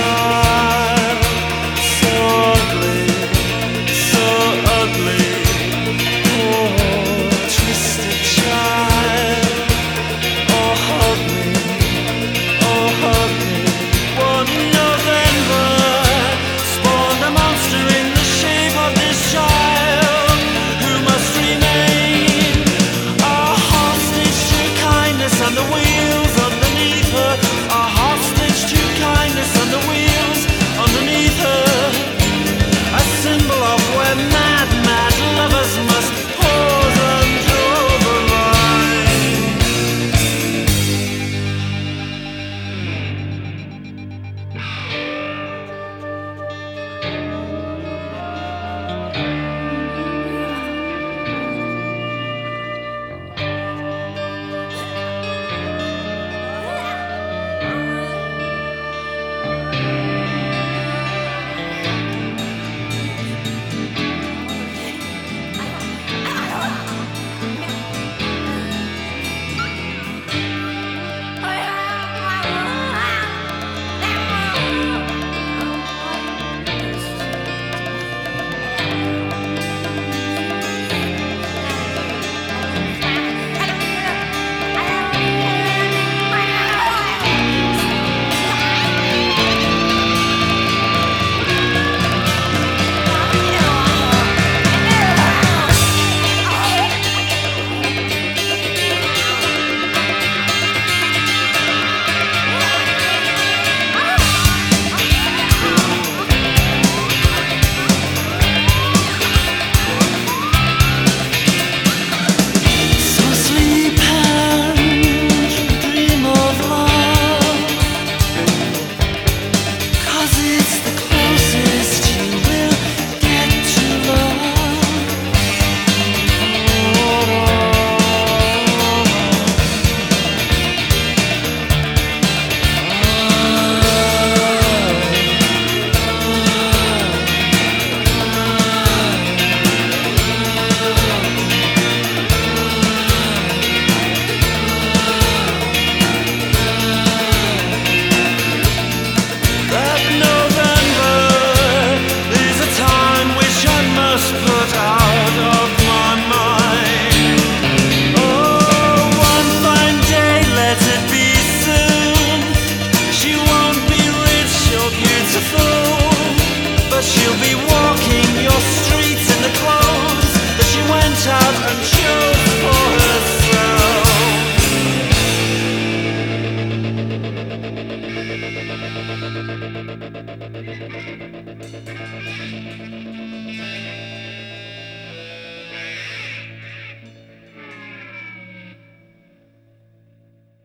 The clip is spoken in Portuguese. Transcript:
chorar.